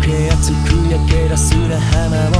けやつくやけらすら花を